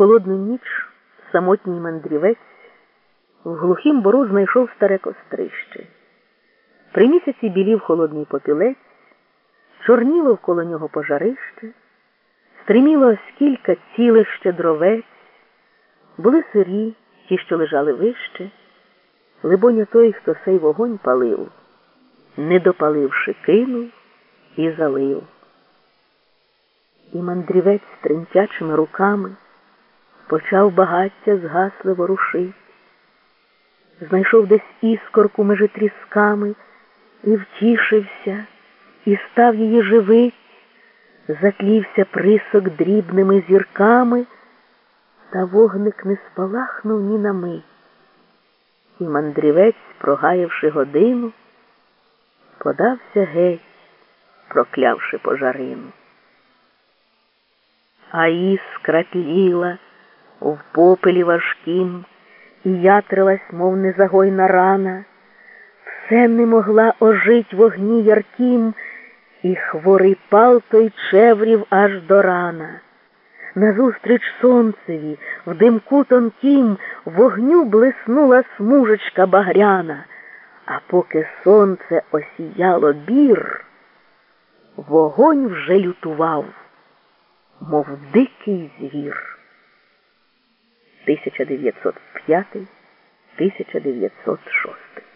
холодну ніч самотній мандрівець в глухім бору знайшов старе кострище. При місяці білів холодний попілець, чорніло вколо нього пожарище, стриміло скільки цілих ще дровець, були сирі, ті, що лежали вище. Либоня той, хто сей вогонь палив, не допаливши, кинув і залив. І мандрівець тремтячими руками почав багаття згасливо рушить. Знайшов десь іскорку межи трісками і втішився, і став її живить, затлівся присок дрібними зірками, та вогник не спалахнув ні на мить. І мандрівець, прогаявши годину, подався геть, проклявши пожарину. А іскра тліла в попелі важкім, і ятрилась, мов незагойна рана, все не могла ожить вогні ярким, і хворий пал той чеврів аж до рана. Назустріч сонцеві, в димку тонкім, вогню блиснула смужечка багряна, а поки сонце осіяло бір, вогонь вже лютував, мов дикий звір. 1905 1906